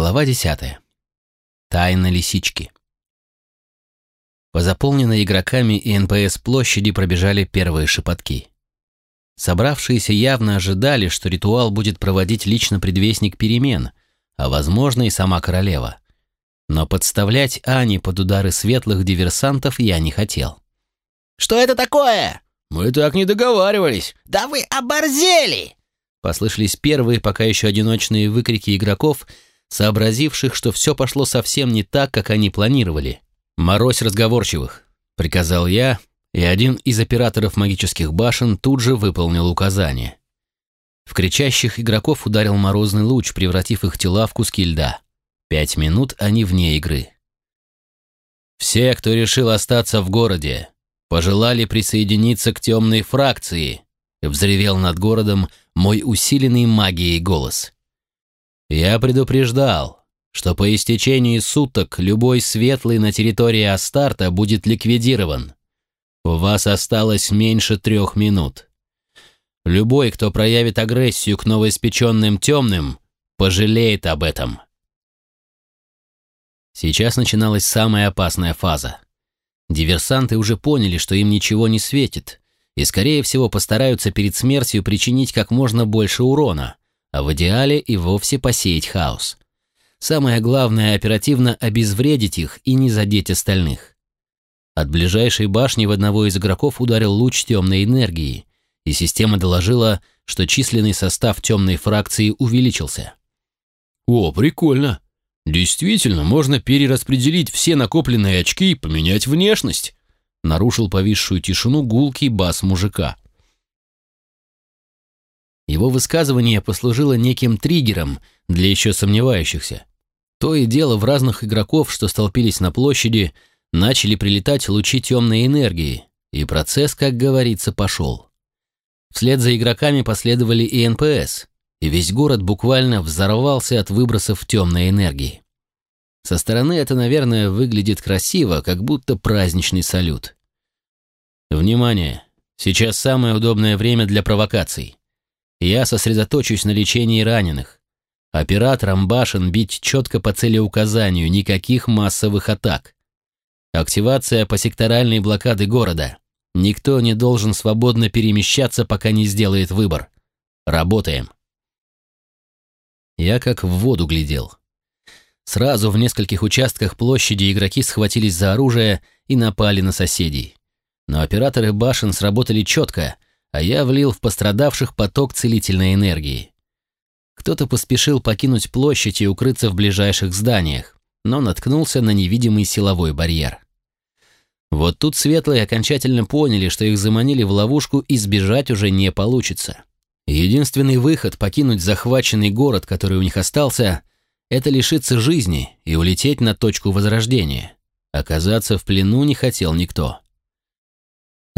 Глава 10. Тайна лисички. По заполненной игроками и НПС площади пробежали первые шепотки. Собравшиеся явно ожидали, что ритуал будет проводить лично предвестник перемен, а, возможно, и сама королева. Но подставлять Ани под удары светлых диверсантов я не хотел. «Что это такое?» «Мы так не договаривались!» «Да вы оборзели!» Послышались первые, пока еще одиночные выкрики игроков — сообразивших, что все пошло совсем не так, как они планировали. «Морозь разговорчивых», — приказал я, и один из операторов магических башен тут же выполнил указание. В кричащих игроков ударил морозный луч, превратив их тела в куски льда. Пять минут они вне игры. Все, кто решил остаться в городе, пожелали присоединиться к темной фракции, взревел над городом мой усиленный магией голос. Я предупреждал, что по истечении суток любой светлый на территории Астарта будет ликвидирован. У вас осталось меньше трех минут. Любой, кто проявит агрессию к новоиспеченным темным, пожалеет об этом. Сейчас начиналась самая опасная фаза. Диверсанты уже поняли, что им ничего не светит, и, скорее всего, постараются перед смертью причинить как можно больше урона, а в идеале и вовсе посеять хаос. Самое главное – оперативно обезвредить их и не задеть остальных. От ближайшей башни в одного из игроков ударил луч темной энергии, и система доложила, что численный состав темной фракции увеличился. «О, прикольно! Действительно, можно перераспределить все накопленные очки и поменять внешность!» нарушил повисшую тишину гулкий бас мужика – его высказывание послужило неким триггером для еще сомневающихся. То и дело в разных игроков, что столпились на площади, начали прилетать лучи темной энергии, и процесс, как говорится, пошел. Вслед за игроками последовали и НПС, и весь город буквально взорвался от выбросов темной энергии. Со стороны это, наверное, выглядит красиво, как будто праздничный салют. Внимание! Сейчас самое удобное время для провокаций. Я сосредоточусь на лечении раненых. Операторам башен бить четко по целеуказанию, никаких массовых атак. Активация посекторальной блокады города. Никто не должен свободно перемещаться, пока не сделает выбор. Работаем. Я как в воду глядел. Сразу в нескольких участках площади игроки схватились за оружие и напали на соседей. Но операторы башен сработали четко — а я влил в пострадавших поток целительной энергии. Кто-то поспешил покинуть площадь и укрыться в ближайших зданиях, но наткнулся на невидимый силовой барьер. Вот тут светлые окончательно поняли, что их заманили в ловушку и сбежать уже не получится. Единственный выход покинуть захваченный город, который у них остался, это лишиться жизни и улететь на точку возрождения. Оказаться в плену не хотел никто.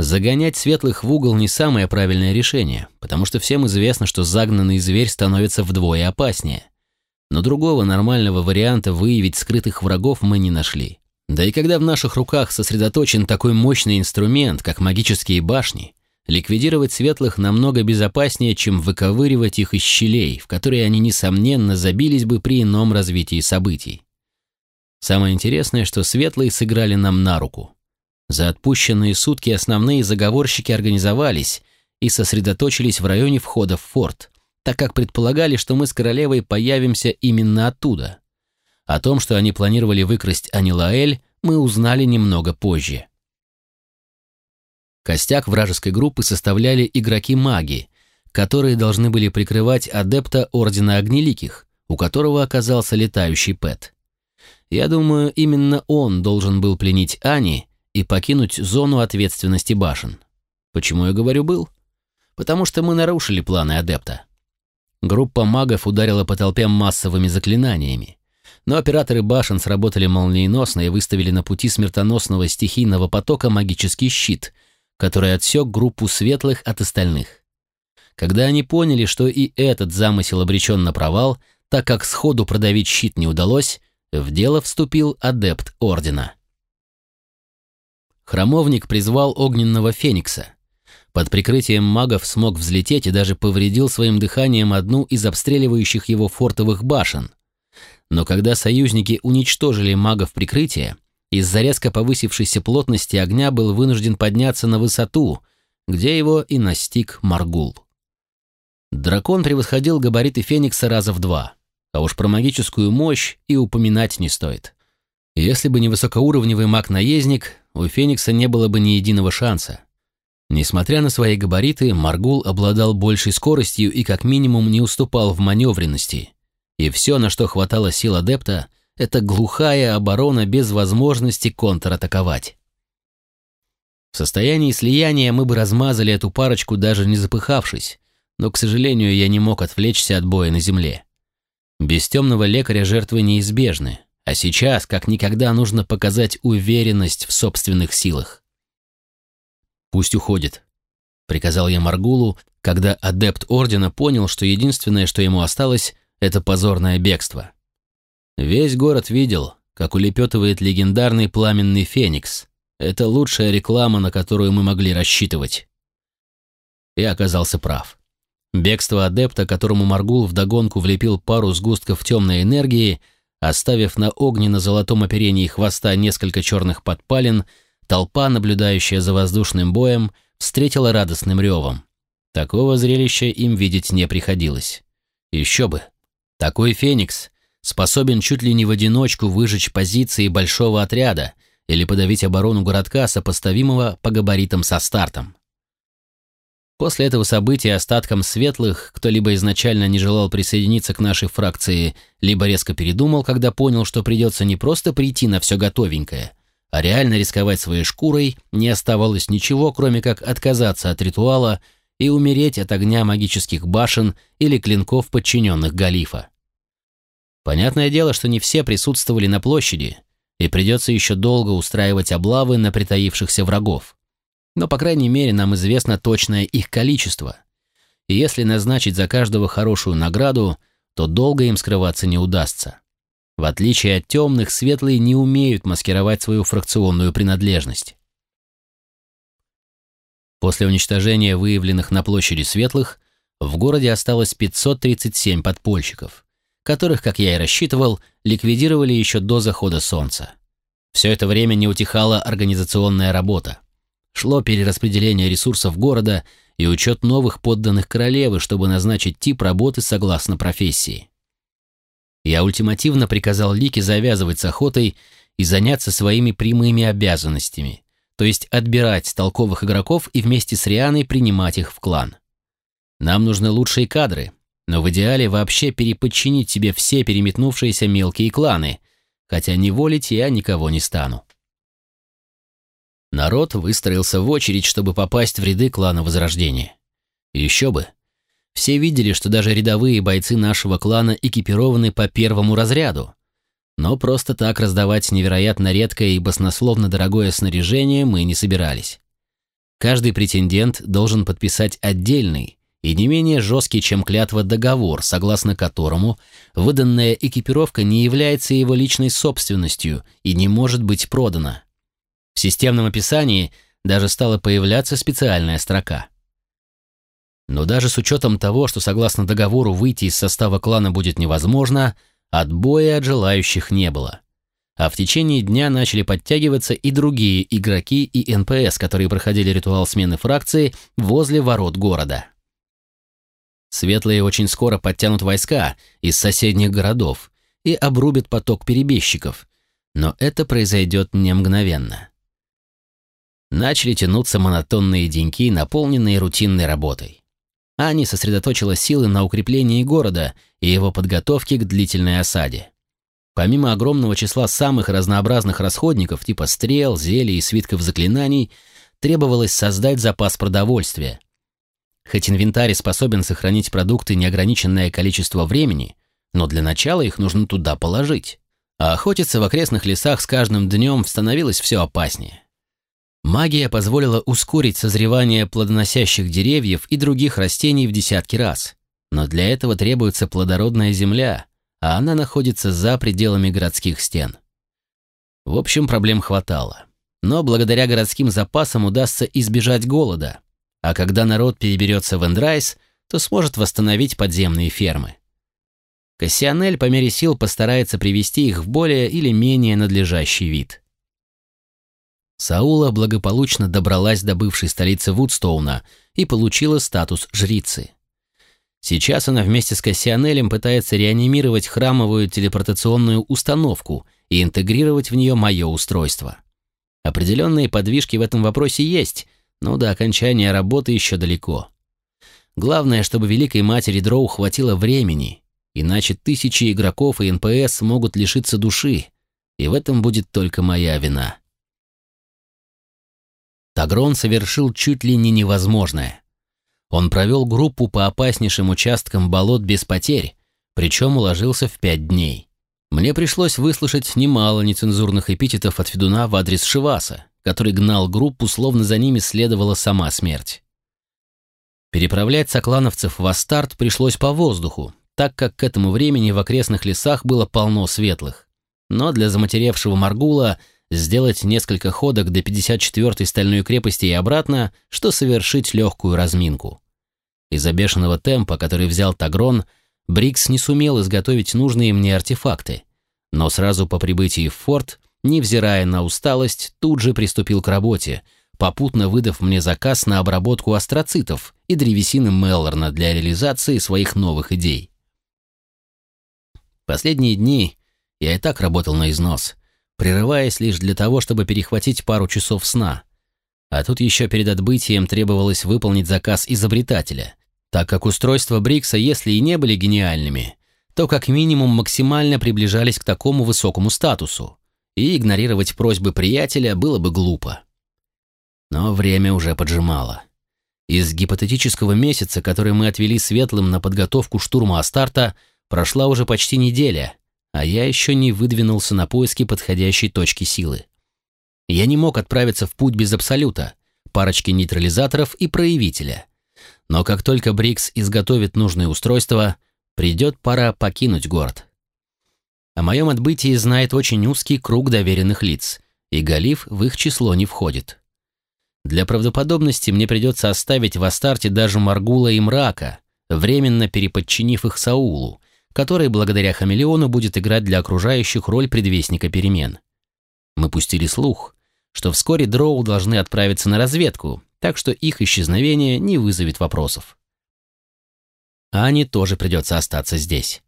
Загонять светлых в угол не самое правильное решение, потому что всем известно, что загнанный зверь становится вдвое опаснее. Но другого нормального варианта выявить скрытых врагов мы не нашли. Да и когда в наших руках сосредоточен такой мощный инструмент, как магические башни, ликвидировать светлых намного безопаснее, чем выковыривать их из щелей, в которые они, несомненно, забились бы при ином развитии событий. Самое интересное, что светлые сыграли нам на руку. За отпущенные сутки основные заговорщики организовались и сосредоточились в районе входа в форт, так как предполагали, что мы с королевой появимся именно оттуда. О том, что они планировали выкрасть Анилаэль, мы узнали немного позже. Костяк вражеской группы составляли игроки-маги, которые должны были прикрывать адепта Ордена Огнеликих, у которого оказался летающий Пэт. Я думаю, именно он должен был пленить Ани и покинуть зону ответственности башен. Почему я говорю «был»? Потому что мы нарушили планы адепта. Группа магов ударила по толпе массовыми заклинаниями, но операторы башен сработали молниеносно и выставили на пути смертоносного стихийного потока магический щит, который отсек группу светлых от остальных. Когда они поняли, что и этот замысел обречен на провал, так как сходу продавить щит не удалось, в дело вступил адепт Ордена. Храмовник призвал огненного феникса. Под прикрытием магов смог взлететь и даже повредил своим дыханием одну из обстреливающих его фортовых башен. Но когда союзники уничтожили магов прикрытия, из-за резко повысившейся плотности огня был вынужден подняться на высоту, где его и настиг Маргул. Дракон превосходил габариты Феникса раза в два, а уж про магическую мощь и упоминать не стоит. Если бы не высокоуровневый маг-наездник, у Феникса не было бы ни единого шанса. Несмотря на свои габариты, Маргул обладал большей скоростью и как минимум не уступал в маневренности. И все, на что хватало сил адепта, это глухая оборона без возможности контратаковать. В состоянии слияния мы бы размазали эту парочку, даже не запыхавшись, но, к сожалению, я не мог отвлечься от боя на земле. Без темного лекаря жертвы неизбежны, а сейчас, как никогда, нужно показать уверенность в собственных силах. «Пусть уходит», — приказал я Маргулу, когда адепт Ордена понял, что единственное, что ему осталось, это позорное бегство. Весь город видел, как улепетывает легендарный пламенный феникс. Это лучшая реклама, на которую мы могли рассчитывать. И оказался прав. Бегство адепта, которому Маргул вдогонку влепил пару сгустков темной энергии, оставив на огненно-золотом оперении хвоста несколько черных подпалин, толпа, наблюдающая за воздушным боем, встретила радостным ревом. Такого зрелища им видеть не приходилось. Еще бы. Такой феникс способен чуть ли не в одиночку выжечь позиции большого отряда или подавить оборону городка, сопоставимого по габаритам со стартом. После этого события остаткам светлых, кто либо изначально не желал присоединиться к нашей фракции, либо резко передумал, когда понял, что придется не просто прийти на все готовенькое, а реально рисковать своей шкурой, не оставалось ничего, кроме как отказаться от ритуала и умереть от огня магических башен или клинков подчиненных Галифа. Понятное дело, что не все присутствовали на площади, и придется еще долго устраивать облавы на притаившихся врагов но, по крайней мере, нам известно точное их количество. И если назначить за каждого хорошую награду, то долго им скрываться не удастся. В отличие от темных, светлые не умеют маскировать свою фракционную принадлежность. После уничтожения выявленных на площади светлых, в городе осталось 537 подпольщиков, которых, как я и рассчитывал, ликвидировали еще до захода солнца. Все это время не утихала организационная работа. Шло перераспределение ресурсов города и учет новых подданных королевы, чтобы назначить тип работы согласно профессии. Я ультимативно приказал Лике завязывать с охотой и заняться своими прямыми обязанностями, то есть отбирать толковых игроков и вместе с Рианой принимать их в клан. Нам нужны лучшие кадры, но в идеале вообще переподчинить себе все переметнувшиеся мелкие кланы, хотя не волить я никого не стану. Народ выстроился в очередь, чтобы попасть в ряды клана Возрождения. еще бы. Все видели, что даже рядовые бойцы нашего клана экипированы по первому разряду. Но просто так раздавать невероятно редкое и баснословно дорогое снаряжение мы не собирались. Каждый претендент должен подписать отдельный и не менее жесткий, чем клятва договор, согласно которому выданная экипировка не является его личной собственностью и не может быть продана. В системном описании даже стала появляться специальная строка. Но даже с учетом того, что согласно договору выйти из состава клана будет невозможно, отбоя от желающих не было. А в течение дня начали подтягиваться и другие игроки и НПС, которые проходили ритуал смены фракции возле ворот города. Светлые очень скоро подтянут войска из соседних городов и обрубят поток перебежчиков, но это произойдет не мгновенно начали тянуться монотонные деньки, наполненные рутинной работой. Ани сосредоточила силы на укреплении города и его подготовке к длительной осаде. Помимо огромного числа самых разнообразных расходников типа стрел, зелий и свитков заклинаний, требовалось создать запас продовольствия. Хоть инвентарь способен сохранить продукты неограниченное количество времени, но для начала их нужно туда положить. А охотиться в окрестных лесах с каждым днем становилось все опаснее. Магия позволила ускорить созревание плодоносящих деревьев и других растений в десятки раз. Но для этого требуется плодородная земля, а она находится за пределами городских стен. В общем, проблем хватало. Но благодаря городским запасам удастся избежать голода. А когда народ переберется в Эндрайс, то сможет восстановить подземные фермы. Кассионель по мере сил постарается привести их в более или менее надлежащий вид. Саула благополучно добралась до бывшей столицы Вудстоуна и получила статус жрицы. Сейчас она вместе с Кассионелем пытается реанимировать храмовую телепортационную установку и интегрировать в нее мое устройство. Определенные подвижки в этом вопросе есть, но до окончания работы еще далеко. Главное, чтобы Великой Матери Дроу хватило времени, иначе тысячи игроков и НПС могут лишиться души, и в этом будет только моя вина. Тагрон совершил чуть ли не невозможное. Он провел группу по опаснейшим участкам болот без потерь, причем уложился в пять дней. Мне пришлось выслушать немало нецензурных эпитетов от Федуна в адрес Шиваса, который гнал группу, словно за ними следовала сама смерть. Переправлять соклановцев в Астарт пришлось по воздуху, так как к этому времени в окрестных лесах было полно светлых. Но для заматеревшего Маргула сделать несколько ходок до 54-й стальной крепости и обратно, что совершить легкую разминку. Из-за бешеного темпа, который взял Тагрон, Брикс не сумел изготовить нужные мне артефакты, но сразу по прибытии в форт, невзирая на усталость, тут же приступил к работе, попутно выдав мне заказ на обработку астроцитов и древесины Меллорна для реализации своих новых идей. Последние дни я и так работал на износ, прерываясь лишь для того, чтобы перехватить пару часов сна. А тут еще перед отбытием требовалось выполнить заказ изобретателя, так как устройства Брикса, если и не были гениальными, то как минимум максимально приближались к такому высокому статусу, и игнорировать просьбы приятеля было бы глупо. Но время уже поджимало. Из гипотетического месяца, который мы отвели светлым на подготовку штурма Астарта, прошла уже почти неделя, а я еще не выдвинулся на поиски подходящей точки силы. Я не мог отправиться в путь без Абсолюта, парочки нейтрализаторов и проявителя. Но как только Брикс изготовит нужное устройство, придет пора покинуть город. О моем отбытии знает очень узкий круг доверенных лиц, и Галиф в их число не входит. Для правдоподобности мне придется оставить в Астарте даже Маргула и Мрака, временно переподчинив их Саулу, который благодаря хамелеону будет играть для окружающих роль предвестника перемен. Мы пустили слух, что вскоре дроу должны отправиться на разведку, так что их исчезновение не вызовет вопросов. Ане тоже придется остаться здесь.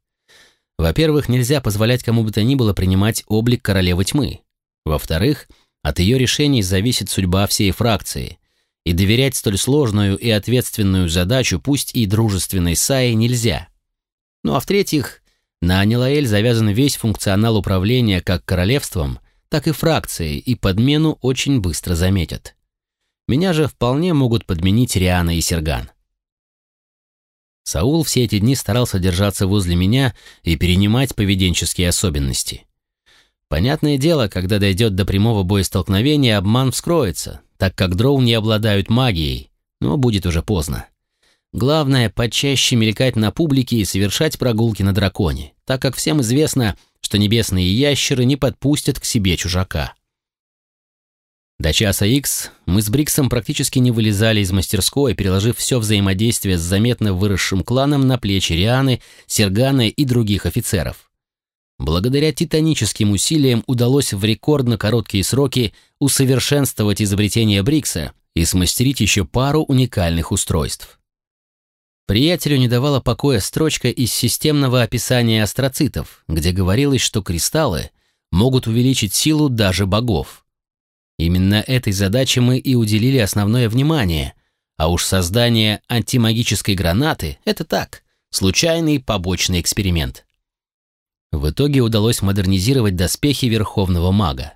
Во-первых, нельзя позволять кому бы то ни было принимать облик королевы тьмы. Во-вторых, от ее решений зависит судьба всей фракции, и доверять столь сложную и ответственную задачу, пусть и дружественной Сае, нельзя. Ну а в-третьих, на Анилаэль завязан весь функционал управления как королевством, так и фракцией, и подмену очень быстро заметят. Меня же вполне могут подменить Риана и Серган. Саул все эти дни старался держаться возле меня и перенимать поведенческие особенности. Понятное дело, когда дойдет до прямого боестолкновения, обман вскроется, так как дроу не обладают магией, но будет уже поздно. Главное, почаще мелькать на публике и совершать прогулки на драконе, так как всем известно, что небесные ящеры не подпустят к себе чужака. До часа Икс мы с Бриксом практически не вылезали из мастерской, переложив все взаимодействие с заметно выросшим кланом на плечи Рианы, Сергана и других офицеров. Благодаря титаническим усилиям удалось в рекордно короткие сроки усовершенствовать изобретение Брикса и смастерить еще пару уникальных устройств. Приятелю не давала покоя строчка из системного описания астроцитов, где говорилось, что кристаллы могут увеличить силу даже богов. Именно этой задаче мы и уделили основное внимание, а уж создание антимагической гранаты — это так, случайный побочный эксперимент. В итоге удалось модернизировать доспехи Верховного Мага.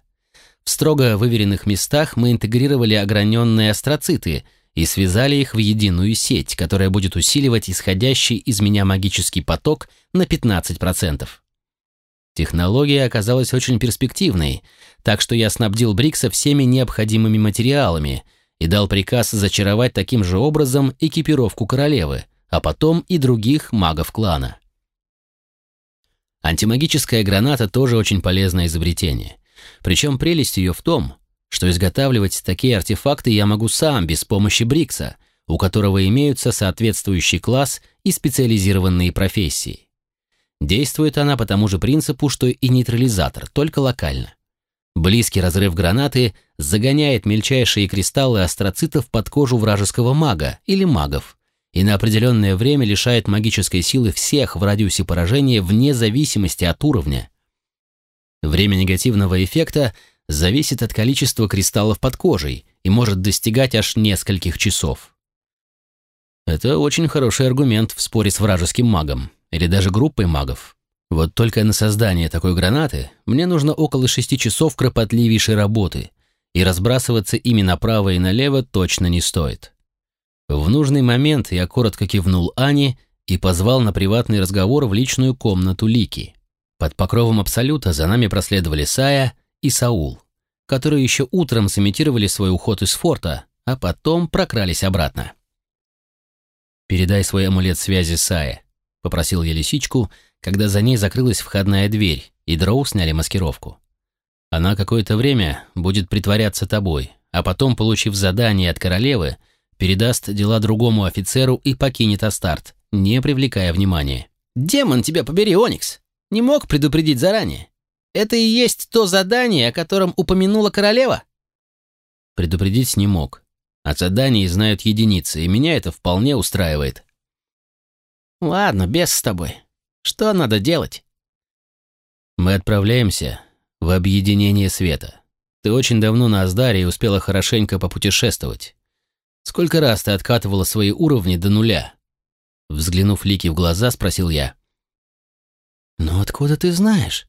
В строго выверенных местах мы интегрировали ограненные астроциты — и связали их в единую сеть, которая будет усиливать исходящий из меня магический поток на 15%. Технология оказалась очень перспективной, так что я снабдил Брикса всеми необходимыми материалами и дал приказ зачаровать таким же образом экипировку королевы, а потом и других магов клана. Антимагическая граната тоже очень полезное изобретение. Причем прелесть ее в том, что изготавливать такие артефакты я могу сам без помощи Брикса, у которого имеются соответствующий класс и специализированные профессии. Действует она по тому же принципу, что и нейтрализатор, только локально. Близкий разрыв гранаты загоняет мельчайшие кристаллы астроцитов под кожу вражеского мага или магов и на определенное время лишает магической силы всех в радиусе поражения вне зависимости от уровня. Время негативного эффекта зависит от количества кристаллов под кожей и может достигать аж нескольких часов. Это очень хороший аргумент в споре с вражеским магом или даже группой магов. Вот только на создание такой гранаты мне нужно около шести часов кропотливейшей работы, и разбрасываться ими направо и налево точно не стоит. В нужный момент я коротко кивнул Ане и позвал на приватный разговор в личную комнату Лики. Под покровом Абсолюта за нами проследовали Сая и Саул, которые еще утром сымитировали свой уход из форта, а потом прокрались обратно. «Передай свой амулет связи Сае», — попросил я лисичку — когда за ней закрылась входная дверь, и дроу сняли маскировку. Она какое-то время будет притворяться тобой, а потом, получив задание от королевы, передаст дела другому офицеру и покинет Астарт, не привлекая внимания. «Демон тебя побери, Оникс! Не мог предупредить заранее. Это и есть то задание, о котором упомянула королева?» Предупредить не мог. О задании знают единицы, и меня это вполне устраивает. «Ладно, без с тобой. Что надо делать? Мы отправляемся в объединение света. Ты очень давно на Аздаре и успела хорошенько попутешествовать. Сколько раз ты откатывала свои уровни до нуля? Взглянув Лики в глаза, спросил я. «Ну откуда ты знаешь?»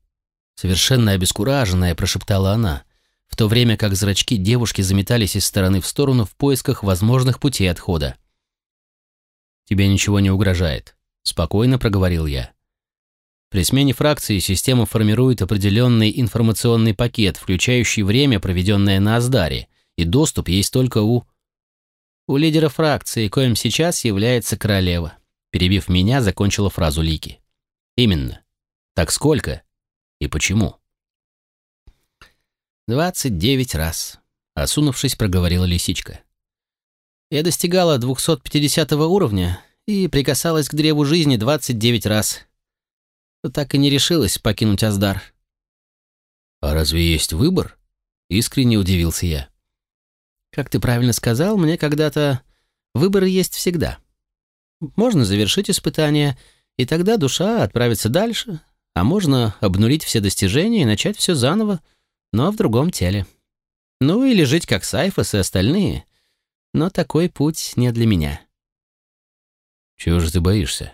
Совершенно обескураженная прошептала она, в то время как зрачки девушки заметались из стороны в сторону в поисках возможных путей отхода. «Тебе ничего не угрожает», — спокойно проговорил я. При смене фракции система формирует определенный информационный пакет, включающий время, проведенное на Аздаре, и доступ есть только у... У лидера фракции, коим сейчас является королева. Перебив меня, закончила фразу Лики. Именно. Так сколько? И почему? «Двадцать девять раз», — осунувшись, проговорила лисичка. «Я достигала 250 уровня и прикасалась к древу жизни 29 раз так и не решилась покинуть Аздар. «А разве есть выбор?» — искренне удивился я. «Как ты правильно сказал, мне когда-то выборы есть всегда. Можно завершить испытание, и тогда душа отправится дальше, а можно обнулить все достижения и начать все заново, но в другом теле. Ну или жить как Сайфос и остальные, но такой путь не для меня». «Чего же ты боишься?»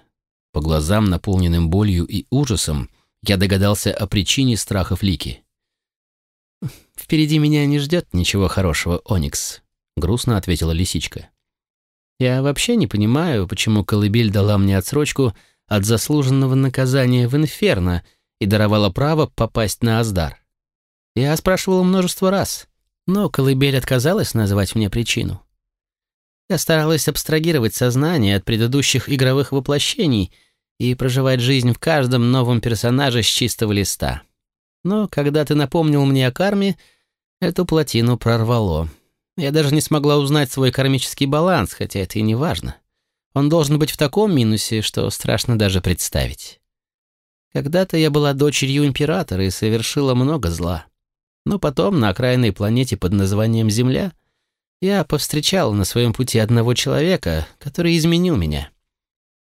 По глазам, наполненным болью и ужасом, я догадался о причине страхов Лики. «Впереди меня не ждет ничего хорошего, Оникс», — грустно ответила лисичка. «Я вообще не понимаю, почему Колыбель дала мне отсрочку от заслуженного наказания в Инферно и даровала право попасть на Аздар. Я спрашивал множество раз, но Колыбель отказалась назвать мне причину. Я старалась абстрагировать сознание от предыдущих игровых воплощений и проживать жизнь в каждом новом персонаже с чистого листа. Но когда ты напомнил мне о карме, эту плотину прорвало. Я даже не смогла узнать свой кармический баланс, хотя это и не важно. Он должен быть в таком минусе, что страшно даже представить. Когда-то я была дочерью императора и совершила много зла. Но потом на окраинной планете под названием Земля — я повстречал на своем пути одного человека, который изменил меня.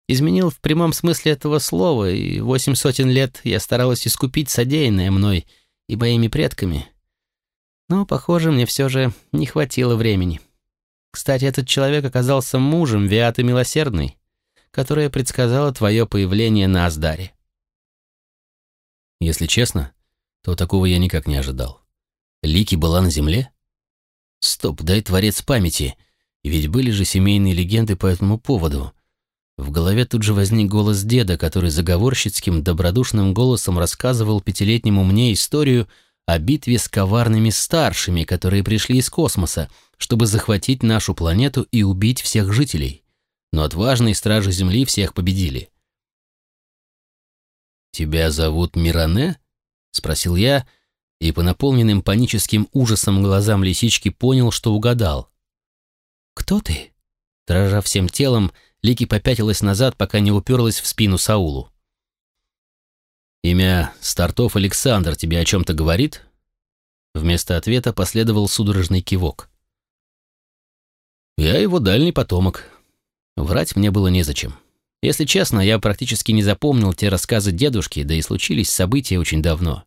Изменил в прямом смысле этого слова, и восемь сотен лет я старалась искупить содеянное мной и моими предками. Но, похоже, мне все же не хватило времени. Кстати, этот человек оказался мужем Виаты Милосердной, которая предсказала твое появление на Аздаре. Если честно, то такого я никак не ожидал. Лики была на земле? Стоп, дай творец памяти. Ведь были же семейные легенды по этому поводу. В голове тут же возник голос деда, который заговорщицким, добродушным голосом рассказывал пятилетнему мне историю о битве с коварными старшими, которые пришли из космоса, чтобы захватить нашу планету и убить всех жителей. Но отважные стражи Земли всех победили. «Тебя зовут Миране?» — спросил я, и по наполненным паническим ужасом глазам лисички понял, что угадал. «Кто ты?» Дрожа всем телом, Лики попятилась назад, пока не уперлась в спину Саулу. Имя Стартов Александр тебе о чем-то говорит? Вместо ответа последовал судорожный кивок. Я его дальний потомок. Врать мне было незачем. Если честно, я практически не запомнил те рассказы дедушки, да и случились события очень давно.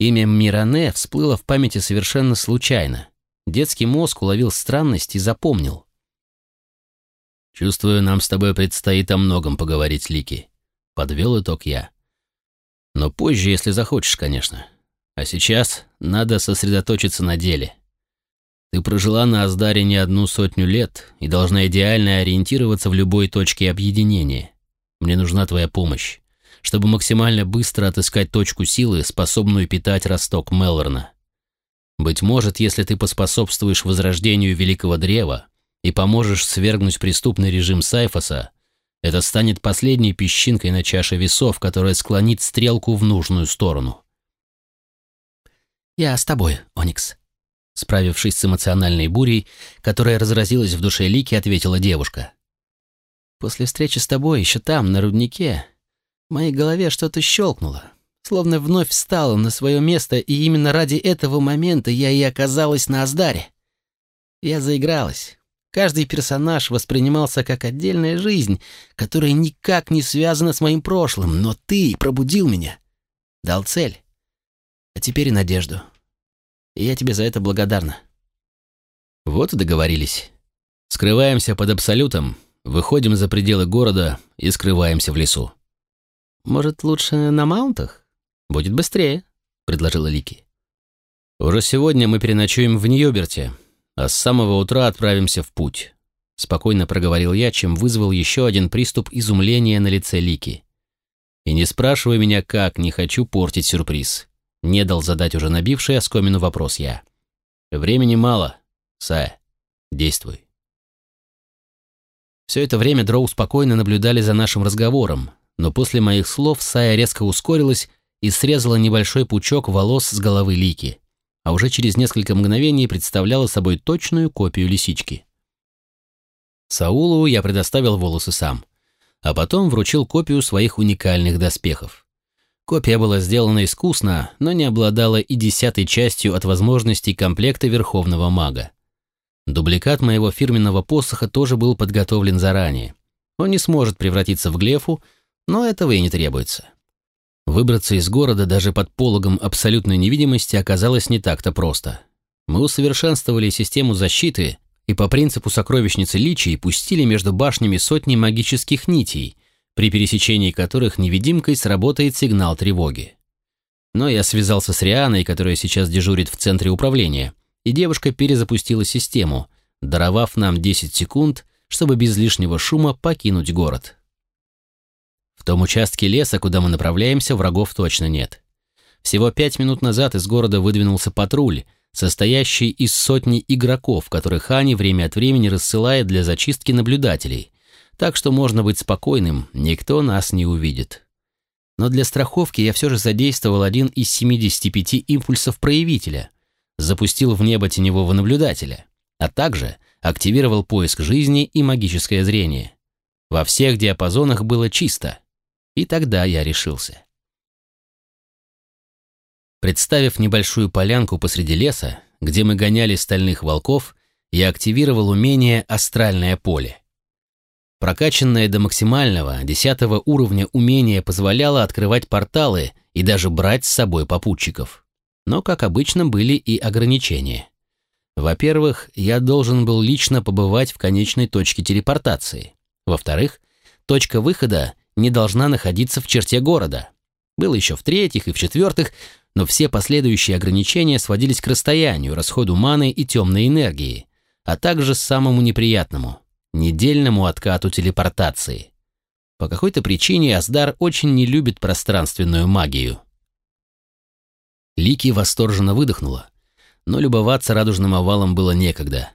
Имя Миране всплыло в памяти совершенно случайно. Детский мозг уловил странность и запомнил. «Чувствую, нам с тобой предстоит о многом поговорить, Лики», — подвел итог я. «Но позже, если захочешь, конечно. А сейчас надо сосредоточиться на деле. Ты прожила на Аздаре не одну сотню лет и должна идеально ориентироваться в любой точке объединения. Мне нужна твоя помощь, чтобы максимально быстро отыскать точку силы, способную питать росток Мелорна. Быть может, если ты поспособствуешь возрождению Великого Древа и поможешь свергнуть преступный режим Сайфоса, это станет последней песчинкой на чаше весов, которая склонит стрелку в нужную сторону. «Я с тобой, Оникс», — справившись с эмоциональной бурей, которая разразилась в душе Лики, ответила девушка. «После встречи с тобой еще там, на руднике, в моей голове что-то щелкнуло, словно вновь встала на свое место, и именно ради этого момента я и оказалась на Аздаре. Я заигралась. Каждый персонаж воспринимался как отдельная жизнь, которая никак не связана с моим прошлым, но ты пробудил меня, дал цель а теперь и надежду. И я тебе за это благодарна. Вот и договорились. Скрываемся под Абсолютом, выходим за пределы города и скрываемся в лесу. Может, лучше на маунтах? Будет быстрее, предложила Лики. Уже сегодня мы переночуем в Ньюберте, а с самого утра отправимся в путь. Спокойно проговорил я, чем вызвал еще один приступ изумления на лице Лики. И не спрашивай меня как, не хочу портить сюрприз. Не дал задать уже набивший оскомину вопрос я. Времени мало. Сая, действуй. Все это время Дроу спокойно наблюдали за нашим разговором, но после моих слов Сая резко ускорилась и срезала небольшой пучок волос с головы Лики, а уже через несколько мгновений представляла собой точную копию лисички. Саулу я предоставил волосы сам, а потом вручил копию своих уникальных доспехов. Копия была сделана искусно, но не обладала и десятой частью от возможностей комплекта Верховного Мага. Дубликат моего фирменного посоха тоже был подготовлен заранее. Он не сможет превратиться в глефу, но этого и не требуется. Выбраться из города даже под пологом абсолютной невидимости оказалось не так-то просто. Мы усовершенствовали систему защиты и по принципу сокровищницы Личии пустили между башнями сотни магических нитей, при пересечении которых невидимкой сработает сигнал тревоги. Но я связался с Рианой, которая сейчас дежурит в центре управления, и девушка перезапустила систему, даровав нам 10 секунд, чтобы без лишнего шума покинуть город. Том участке леса, куда мы направляемся, врагов точно нет. Всего пять минут назад из города выдвинулся патруль, состоящий из сотни игроков, которых Ани время от времени рассылает для зачистки наблюдателей, так что можно быть спокойным, никто нас не увидит. Но для страховки я все же задействовал один из 75 импульсов проявителя, запустил в небо теневого наблюдателя, а также активировал поиск жизни и магическое зрение. Во всех диапазонах было чисто, и тогда я решился. Представив небольшую полянку посреди леса, где мы гоняли стальных волков, я активировал умение «Астральное поле». Прокачанное до максимального, десятого уровня умение позволяло открывать порталы и даже брать с собой попутчиков. Но, как обычно, были и ограничения. Во-первых, я должен был лично побывать в конечной точке телепортации. Во-вторых, точка выхода не должна находиться в черте города. Было еще в-третьих и в-четвертых, но все последующие ограничения сводились к расстоянию, расходу маны и темной энергии, а также самому неприятному недельному откату телепортации. По какой-то причине Асдар очень не любит пространственную магию. Лики восторженно выдохнула, но любоваться радужным овалом было некогда.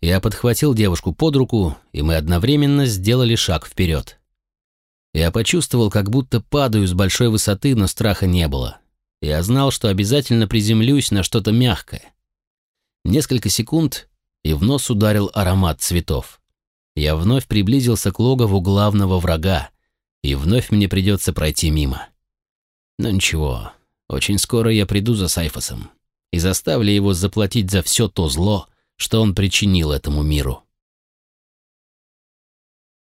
Я подхватил девушку под руку, и мы одновременно сделали шаг вперед. Я почувствовал, как будто падаю с большой высоты, но страха не было. Я знал, что обязательно приземлюсь на что-то мягкое. Несколько секунд, и в нос ударил аромат цветов я вновь приблизился к логову главного врага, и вновь мне придется пройти мимо. Но ничего, очень скоро я приду за Сайфосом и заставлю его заплатить за все то зло, что он причинил этому миру.